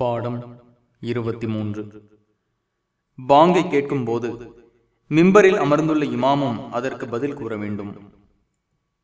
பாடம் இருபத்தி மூன்று பாங்கை கேட்கும் போது மிம்பரில் அமர்ந்துள்ள இமாமும் அதற்கு பதில் கூற வேண்டும்.